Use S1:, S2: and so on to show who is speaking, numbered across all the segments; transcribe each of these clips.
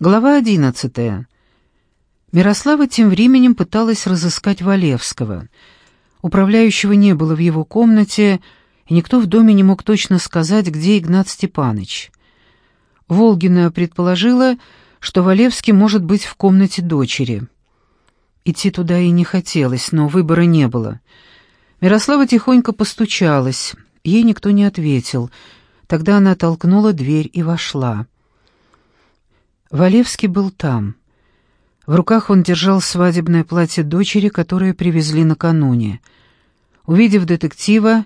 S1: Глава одиннадцатая. Мирослава тем временем пыталась разыскать Валевского. Управляющего не было в его комнате, и никто в доме не мог точно сказать, где Игнат Степаныч. Волгина предположила, что Валевский может быть в комнате дочери. Идти туда и не хотелось, но выбора не было. Мирослава тихонько постучалась, ей никто не ответил. Тогда она толкнула дверь и вошла. Валевский был там. В руках он держал свадебное платье дочери, которое привезли накануне. Увидев детектива,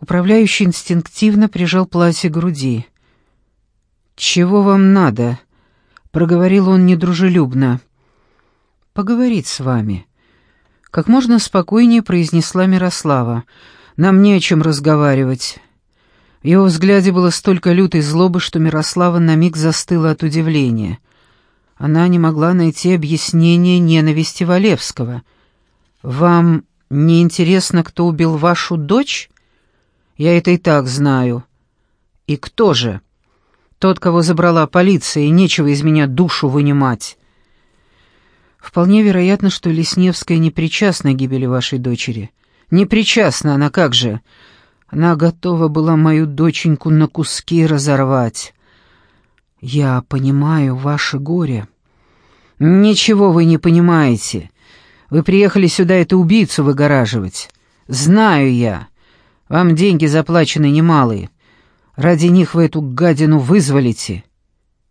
S1: управляющий инстинктивно прижал платье к груди. «Чего вам надо?» — проговорил он недружелюбно. «Поговорить с вами». Как можно спокойнее произнесла Мирослава. «Нам не о чем разговаривать». В его взгляде было столько лютой злобы, что Мирослава на миг застыла от удивления. Она не могла найти объяснение ненависти Валевского. «Вам не интересно, кто убил вашу дочь? Я это и так знаю». «И кто же?» «Тот, кого забрала полиция, и нечего из меня душу вынимать». «Вполне вероятно, что Лесневская не причастна к гибели вашей дочери». «Не причастна она, как же?» Она готова была мою доченьку на куски разорвать. Я понимаю ваше горе. Ничего вы не понимаете. Вы приехали сюда эту убийцу выгораживать. Знаю я. Вам деньги заплачены немалые. Ради них вы эту гадину вызволите.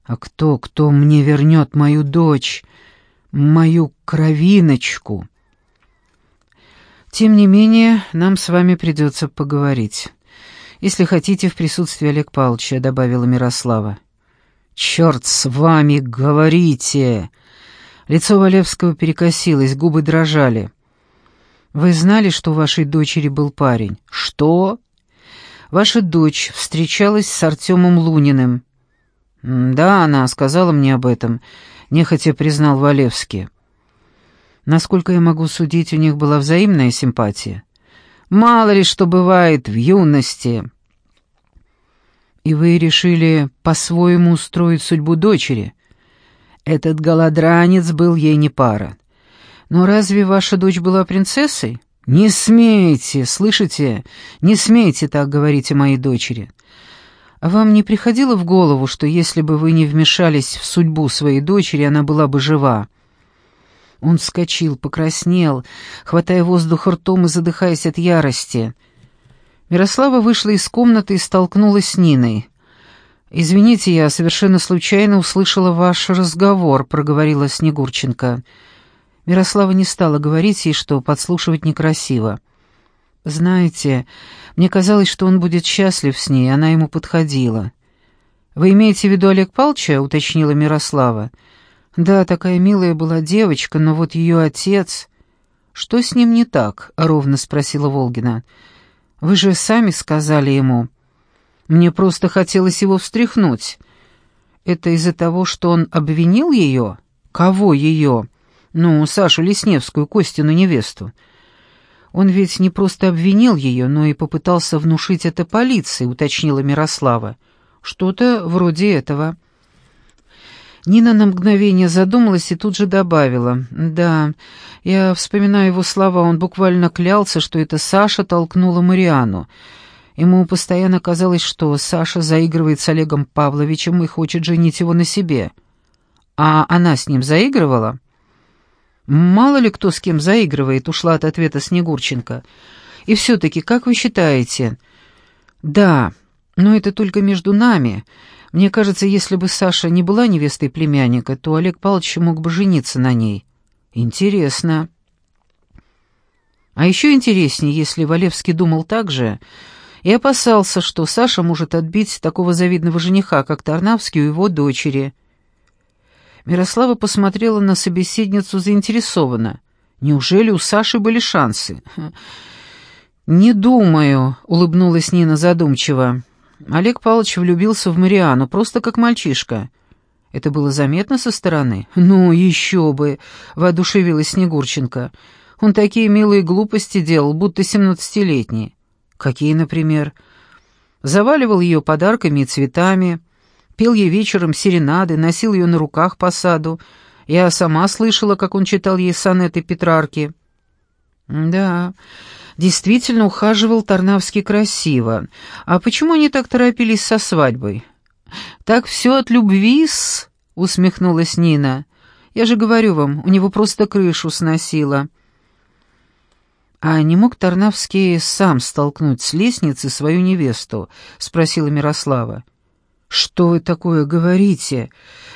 S1: А кто, кто мне вернет мою дочь, мою кровиночку?» Тем не менее, нам с вами придется поговорить. Если хотите, в присутствии Олег Павловича», — добавила Мирослава. «Черт с вами, говорите!» Лицо Валевского перекосилось, губы дрожали. «Вы знали, что у вашей дочери был парень?» «Что?» «Ваша дочь встречалась с Артемом Луниным». «Да, она сказала мне об этом», — нехотя признал Валевский. Насколько я могу судить, у них была взаимная симпатия. Мало ли что бывает в юности. И вы решили по-своему устроить судьбу дочери. Этот голодранец был ей не пара. Но разве ваша дочь была принцессой? Не смейте, слышите? Не смейте так говорить о моей дочери. А вам не приходило в голову, что если бы вы не вмешались в судьбу своей дочери, она была бы жива? Он вскочил, покраснел, хватая воздух ртом и задыхаясь от ярости. Мирослава вышла из комнаты и столкнулась с Ниной. «Извините, я совершенно случайно услышала ваш разговор», — проговорила Снегурченко. Мирослава не стала говорить ей, что подслушивать некрасиво. «Знаете, мне казалось, что он будет счастлив с ней, она ему подходила». «Вы имеете в виду Олег Палча?» — уточнила Мирослава. «Мирослава». Да, такая милая была девочка, но вот ее отец... Что с ним не так? ровно спросила Волгина. Вы же сами сказали ему. Мне просто хотелось его встряхнуть. Это из-за того, что он обвинил ее? Кого ее? Ну, Сашу Лесневскую, Костину невесту. Он ведь не просто обвинил ее, но и попытался внушить это полиции, уточнила Мирослава. Что-то вроде этого. Нина на мгновение задумалась и тут же добавила. «Да, я вспоминаю его слова, он буквально клялся, что это Саша толкнула Мариану. Ему постоянно казалось, что Саша заигрывает с Олегом Павловичем и хочет женить его на себе. А она с ним заигрывала?» «Мало ли кто с кем заигрывает», — ушла от ответа Снегурченко. «И все-таки, как вы считаете?» «Да, но это только между нами». Мне кажется, если бы Саша не была невестой племянника, то Олег Павлович мог бы жениться на ней. Интересно. А еще интереснее, если Валевский думал так же и опасался, что Саша может отбить такого завидного жениха, как Тарнавский у его дочери. Мирослава посмотрела на собеседницу заинтересованно. Неужели у Саши были шансы? «Не думаю», — улыбнулась Нина задумчиво. Олег Павлович влюбился в Мариану, просто как мальчишка. Это было заметно со стороны? Ну, еще бы, воодушевилась Снегурченко. Он такие милые глупости делал, будто семнадцатилетний. Какие, например? Заваливал ее подарками и цветами, Пел ей вечером серенады, носил ее на руках по саду. Я сама слышала, как он читал ей сонеты Петрарки. Да, действительно ухаживал Тарнавский красиво. А почему они так торопились со свадьбой? Так все от любви-с, усмехнулась Нина. Я же говорю вам, у него просто крышу сносило. «А не мог Тарнавский сам столкнуть с лестницы свою невесту?» — спросила Мирослава. «Что вы такое говорите?»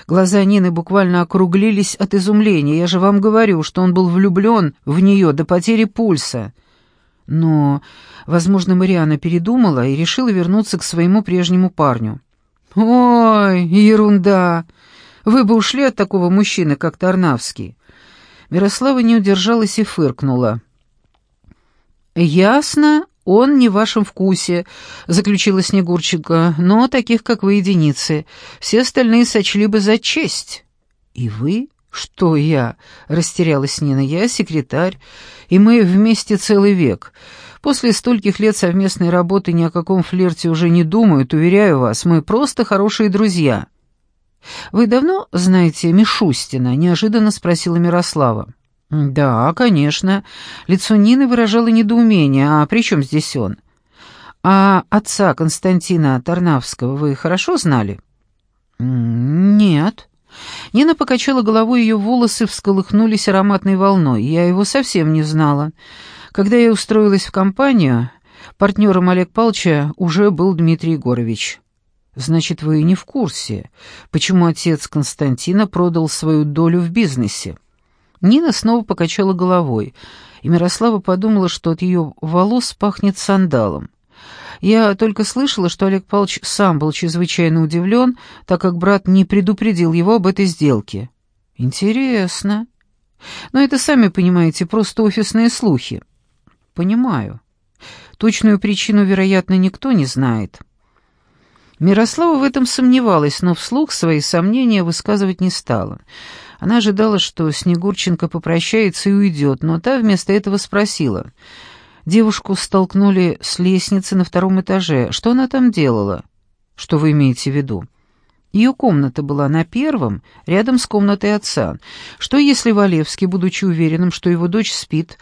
S1: Глаза Нины буквально округлились от изумления. «Я же вам говорю, что он был влюблен в нее до потери пульса». Но, возможно, Мариана передумала и решила вернуться к своему прежнему парню. «Ой, ерунда! Вы бы ушли от такого мужчины, как Тарнавский». Мирослава не удержалась и фыркнула. «Ясно, он не в вашем вкусе», — заключила Снегурчика, «но таких, как вы, единицы. Все остальные сочли бы за честь». «И вы?» «Что я?» — растерялась Нина. «Я секретарь, и мы вместе целый век. После стольких лет совместной работы ни о каком флирте уже не думают, уверяю вас, мы просто хорошие друзья». «Вы давно знаете Мишустина?» — неожиданно спросила Мирослава. «Да, конечно». Лицо Нины выражало недоумение. «А при чем здесь он?» «А отца Константина Тарнавского вы хорошо знали?» «Нет». Нина покачала головой, ее волосы всколыхнулись ароматной волной. «Я его совсем не знала. Когда я устроилась в компанию, партнером Олег Павловича уже был Дмитрий Егорович». «Значит, вы не в курсе, почему отец Константина продал свою долю в бизнесе?» Нина снова покачала головой, и Мирослава подумала, что от ее волос пахнет сандалом. Я только слышала, что Олег Павлович сам был чрезвычайно удивлен, так как брат не предупредил его об этой сделке. Интересно. Но это, сами понимаете, просто офисные слухи. Понимаю. Точную причину, вероятно, никто не знает. Мирослава в этом сомневалась, но вслух свои сомнения высказывать не стала. Она ожидала, что Снегурченко попрощается и уйдет, но та вместо этого спросила. Девушку столкнули с лестницы на втором этаже. Что она там делала? Что вы имеете в виду? Ее комната была на первом, рядом с комнатой отца. Что если Валевский, будучи уверенным, что его дочь спит,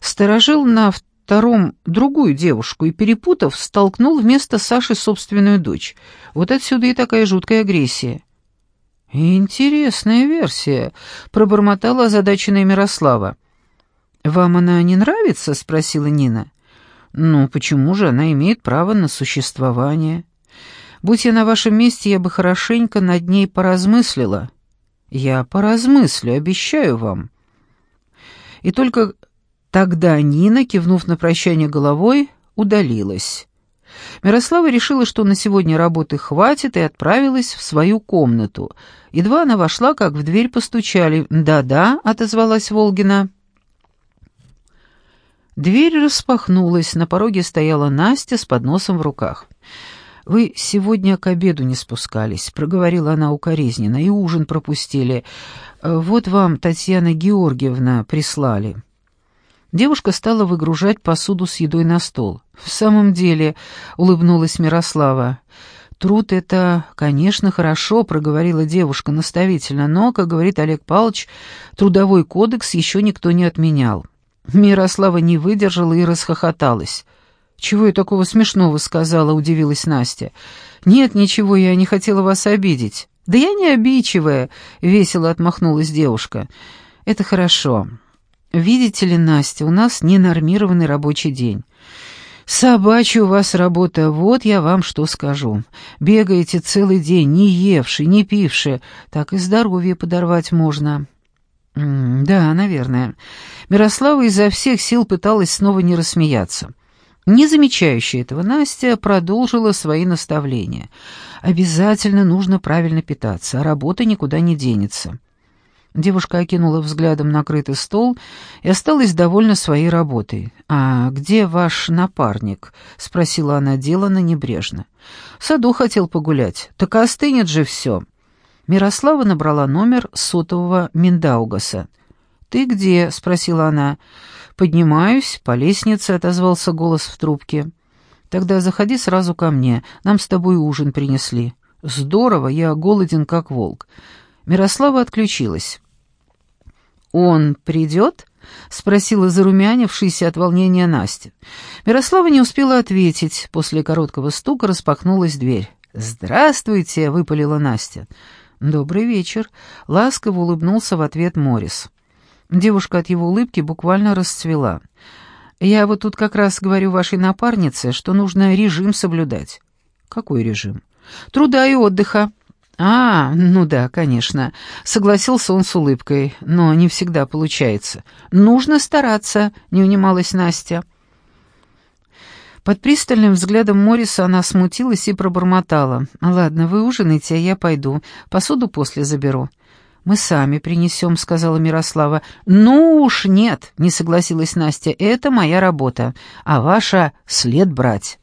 S1: сторожил на втором другую девушку и, перепутав, столкнул вместо Саши собственную дочь? Вот отсюда и такая жуткая агрессия. «Интересная версия», — пробормотала озадаченная Мирослава. «Вам она не нравится?» — спросила Нина. «Ну, почему же она имеет право на существование? Будь я на вашем месте, я бы хорошенько над ней поразмыслила». «Я поразмыслю, обещаю вам». И только тогда Нина, кивнув на прощание головой, удалилась. Мирослава решила, что на сегодня работы хватит, и отправилась в свою комнату. Едва она вошла, как в дверь постучали. «Да-да», — отозвалась Волгина. Дверь распахнулась, на пороге стояла Настя с подносом в руках. «Вы сегодня к обеду не спускались», — проговорила она укоризненно, — «и ужин пропустили. Вот вам Татьяна Георгиевна прислали». Девушка стала выгружать посуду с едой на стол. «В самом деле», — улыбнулась Мирослава, — «труд — это, конечно, хорошо», — проговорила девушка наставительно, «но, как говорит Олег Павлович, трудовой кодекс еще никто не отменял». Мирослава не выдержала и расхохоталась. «Чего я такого смешного сказала?» — удивилась Настя. «Нет, ничего, я не хотела вас обидеть». «Да я не обидчивая», — весело отмахнулась девушка. «Это хорошо. «Видите ли, Настя, у нас ненормированный рабочий день. Собачья у вас работа, вот я вам что скажу. Бегаете целый день, не евши, не пивши, так и здоровье подорвать можно». «Да, наверное». Мирослава изо всех сил пыталась снова не рассмеяться. Не замечающая этого, Настя продолжила свои наставления. «Обязательно нужно правильно питаться, а работа никуда не денется. Девушка окинула взглядом накрытый стол и осталась довольна своей работой. «А где ваш напарник?» — спросила она делано небрежно. «В саду хотел погулять. Так остынет же все». Мирослава набрала номер сотового Миндаугаса. «Ты где?» — спросила она. «Поднимаюсь, по лестнице», — отозвался голос в трубке. «Тогда заходи сразу ко мне, нам с тобой ужин принесли». Здорово, я голоден как волк. Мирослава отключилась. «Он придет?» — спросила зарумянившаяся от волнения Настя. Мирослава не успела ответить. После короткого стука распахнулась дверь. «Здравствуйте!» — выпалила Настя. «Добрый вечер!» — ласково улыбнулся в ответ Морис. Девушка от его улыбки буквально расцвела. «Я вот тут как раз говорю вашей напарнице, что нужно режим соблюдать». «Какой режим?» «Труда и отдыха». «А, ну да, конечно», — согласился он с улыбкой, «но не всегда получается. Нужно стараться», — не унималась Настя. Под пристальным взглядом Мориса она смутилась и пробормотала. «Ладно, вы ужинайте, а я пойду. Посуду после заберу». «Мы сами принесем», — сказала Мирослава. «Ну уж нет», — не согласилась Настя. «Это моя работа, а ваша — след брать».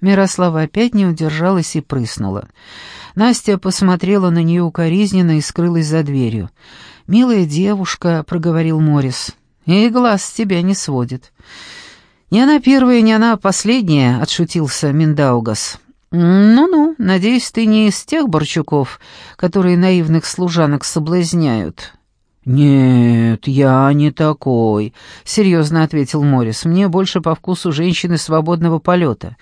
S1: Мирослава опять не удержалась и прыснула. Настя посмотрела на нее укоризненно и скрылась за дверью. «Милая девушка», — проговорил Морис, — «и глаз с тебя не сводит». «Не она первая, не она последняя», — отшутился Миндаугас. «Ну-ну, надеюсь, ты не из тех Борчуков, которые наивных служанок соблазняют». «Нет, я не такой», — серьезно ответил Морис. «Мне больше по вкусу женщины свободного полета.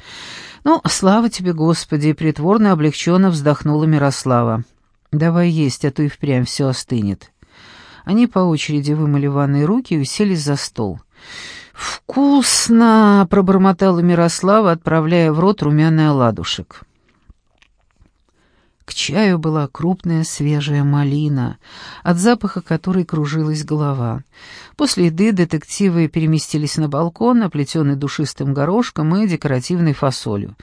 S1: «Ну, слава тебе, Господи!» — притворно облегченно вздохнула Мирослава. «Давай есть, а то и впрямь все остынет». Они по очереди вымыли ванные руки и уселись за стол. «Вкусно!» — пробормотала Мирослава, отправляя в рот румяный оладушек. К чаю была крупная свежая малина, от запаха которой кружилась голова. После еды детективы переместились на балкон, оплетенный душистым горошком и декоративной фасолью.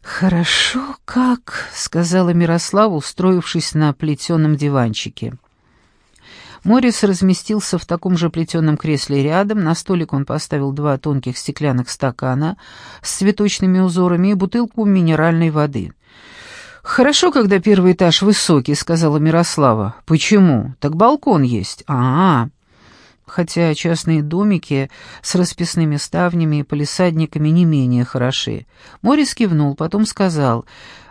S1: «Хорошо как», — сказала Мирослава, устроившись на плетеном диванчике. Морис разместился в таком же плетеном кресле рядом, на столик он поставил два тонких стеклянных стакана с цветочными узорами и бутылку минеральной воды — «Хорошо, когда первый этаж высокий», — сказала Мирослава. «Почему? Так балкон есть». «А-а». Хотя частные домики с расписными ставнями и полисадниками не менее хороши. Морис кивнул, потом сказал.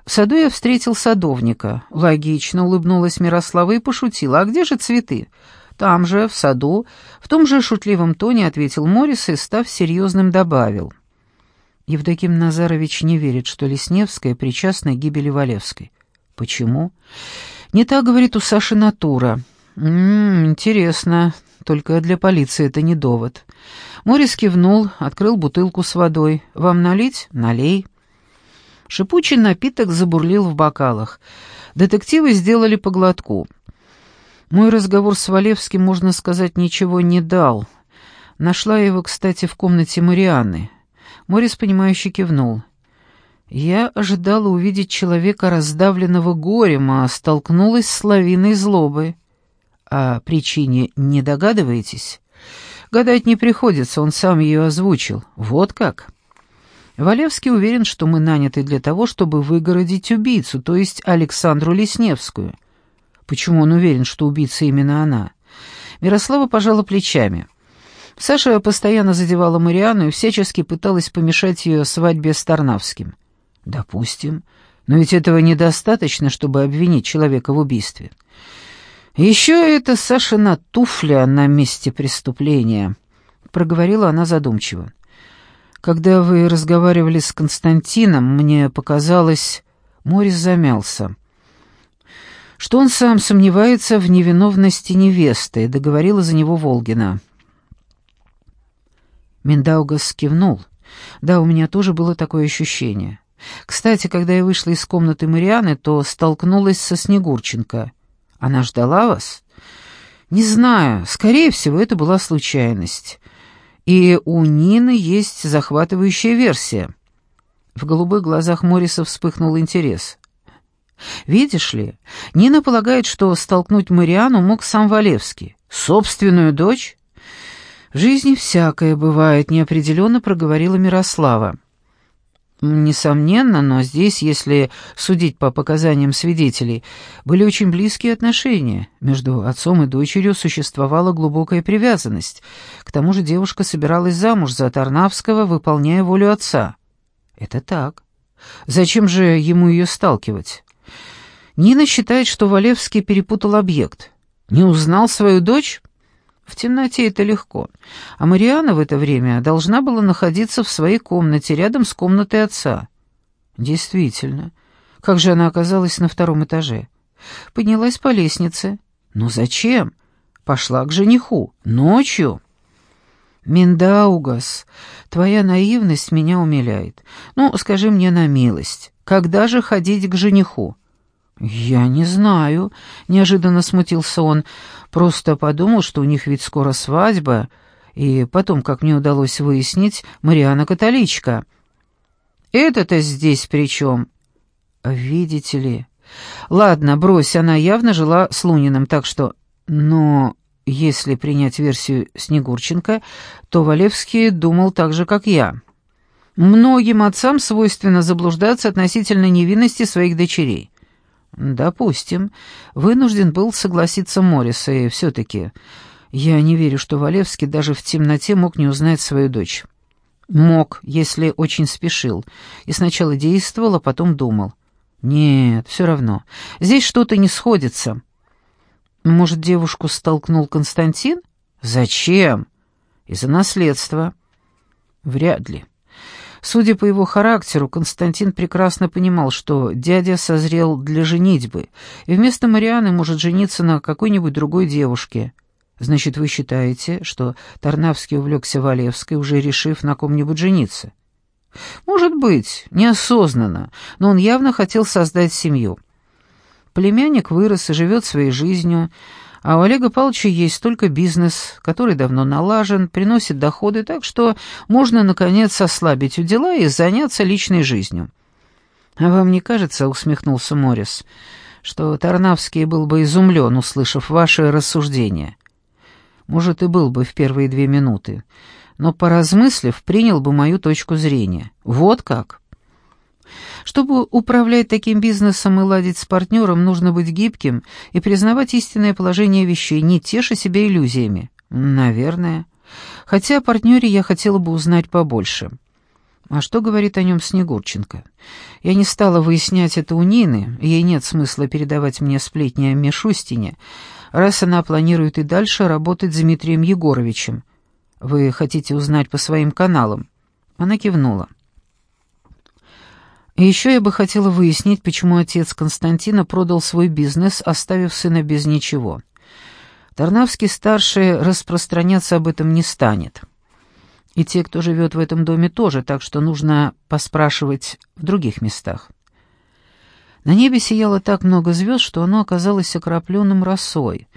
S1: «В саду я встретил садовника». Логично улыбнулась Мирослава и пошутила. «А где же цветы?» «Там же, в саду». В том же шутливом тоне ответил Морис и, став серьезным, добавил. Евдоким Назарович не верит, что Лесневская причастна к гибели Валевской. Почему? Не так, говорит, у Саши натура. Ммм, интересно. Только для полиции это не довод. Морис кивнул, открыл бутылку с водой. «Вам налить? Налей». Шипучий напиток забурлил в бокалах. Детективы сделали по глотку. Мой разговор с Валевским, можно сказать, ничего не дал. Нашла его, кстати, в комнате Марианны. Морис, понимающе кивнул. «Я ожидала увидеть человека, раздавленного горем, а столкнулась с лавиной злобы. О причине не догадываетесь? Гадать не приходится, он сам ее озвучил. Вот как?» Валевский уверен, что мы наняты для того, чтобы выгородить убийцу, то есть Александру Лесневскую. Почему он уверен, что убийца именно она? Мирослава пожала плечами. Саша постоянно задевала Мариану и всячески пыталась помешать ее свадьбе с Тарнавским. Допустим. Но ведь этого недостаточно, чтобы обвинить человека в убийстве. Еще это Сашина туфля на месте преступления, проговорила она задумчиво. Когда вы разговаривали с Константином, мне показалось, Морис замялся что он сам сомневается в невиновности невесты, договорила за него Волгина. Миндаугас кивнул. Да, у меня тоже было такое ощущение. Кстати, когда я вышла из комнаты Марианы, то столкнулась со Снегурченко. Она ждала вас? Не знаю, скорее всего, это была случайность. И у Нины есть захватывающая версия. В голубых глазах Мориса вспыхнул интерес. Видишь ли, Нина полагает, что столкнуть Мариану мог сам Валевский. Собственную дочь? «В жизни всякое бывает», — неопределенно проговорила Мирослава. Несомненно, но здесь, если судить по показаниям свидетелей, были очень близкие отношения. Между отцом и дочерью существовала глубокая привязанность. К тому же девушка собиралась замуж за Тарнавского, выполняя волю отца. Это так. Зачем же ему ее сталкивать? Нина считает, что Валевский перепутал объект. Не узнал свою дочь? В темноте это легко. А Мариана в это время должна была находиться в своей комнате, рядом с комнатой отца. Действительно. Как же она оказалась на втором этаже? Поднялась по лестнице. Но зачем? Пошла к жениху. Ночью. Миндаугас, твоя наивность меня умиляет. Ну, скажи мне на милость, когда же ходить к жениху? «Я не знаю», — неожиданно смутился он. «Просто подумал, что у них ведь скоро свадьба, и потом, как мне удалось выяснить, Мариана католичка». «Это-то здесь при чем?» «Видите ли...» «Ладно, брось, она явно жила с Луниным, так что...» «Но если принять версию Снегурченко, то Валевский думал так же, как я. Многим отцам свойственно заблуждаться относительно невинности своих дочерей. «Допустим. Вынужден был согласиться Моррис, и все-таки я не верю, что Валевский даже в темноте мог не узнать свою дочь. Мог, если очень спешил, и сначала действовал, а потом думал. Нет, все равно. Здесь что-то не сходится. Может, девушку столкнул Константин? Зачем? Из-за наследства. Вряд ли. Судя по его характеру, Константин прекрасно понимал, что дядя созрел для женитьбы, и вместо Марианы может жениться на какой-нибудь другой девушке. Значит, вы считаете, что Тарнавский увлекся Валевской, уже решив на ком-нибудь жениться? Может быть, неосознанно, но он явно хотел создать семью. Племянник вырос и живет своей жизнью, а у Олега Павловича есть только бизнес, который давно налажен, приносит доходы, так что можно, наконец, ослабить у дела и заняться личной жизнью. «А вам не кажется, — усмехнулся Моррис, — что Тарнавский был бы изумлен, услышав ваши рассуждения? Может, и был бы в первые две минуты, но, поразмыслив, принял бы мою точку зрения. Вот как!» Чтобы управлять таким бизнесом и ладить с партнером, нужно быть гибким и признавать истинное положение вещей, не теша себя иллюзиями. Наверное. Хотя о партнере я хотела бы узнать побольше. А что говорит о нем Снегурченко? Я не стала выяснять это у Нины, ей нет смысла передавать мне сплетни о Мишустине, раз она планирует и дальше работать с Дмитрием Егоровичем. Вы хотите узнать по своим каналам?» Она кивнула. Еще я бы хотела выяснить, почему отец Константина продал свой бизнес, оставив сына без ничего. Тарнавский-старший распространяться об этом не станет. И те, кто живет в этом доме, тоже, так что нужно поспрашивать в других местах. На небе сияло так много звезд, что оно оказалось окропленным росой,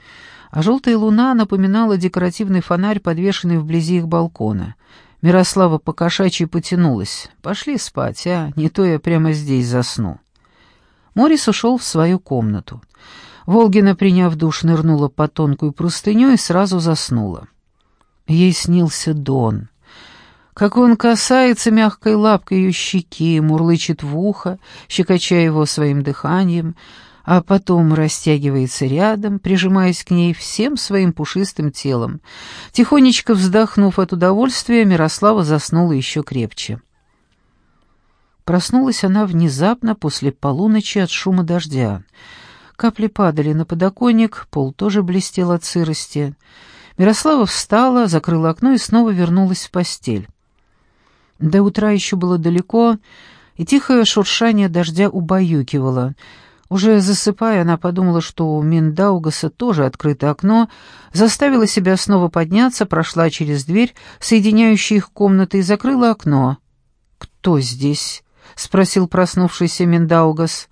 S1: а желтая луна напоминала декоративный фонарь, подвешенный вблизи их балкона — Мирослава покошачьи потянулась. «Пошли спать, а? Не то я прямо здесь засну». Морис ушел в свою комнату. Волгина, приняв душ, нырнула под тонкую простыню и сразу заснула. Ей снился Дон. Как он касается мягкой лапкой ее щеки, мурлычет в ухо, щекоча его своим дыханием, а потом растягивается рядом, прижимаясь к ней всем своим пушистым телом. Тихонечко вздохнув от удовольствия, Мирослава заснула еще крепче. Проснулась она внезапно после полуночи от шума дождя. Капли падали на подоконник, пол тоже блестел от сырости. Мирослава встала, закрыла окно и снова вернулась в постель. До утра еще было далеко, и тихое шуршание дождя убаюкивало — уже засыпая, она подумала, что у Миндаугаса тоже открыто окно, заставила себя снова подняться, прошла через дверь, соединяющую их комнаты, и закрыла окно. «Кто здесь?» — спросил проснувшийся Миндаугас.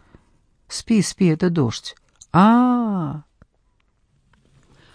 S1: «Спи, спи, это дождь». «А-а-а!»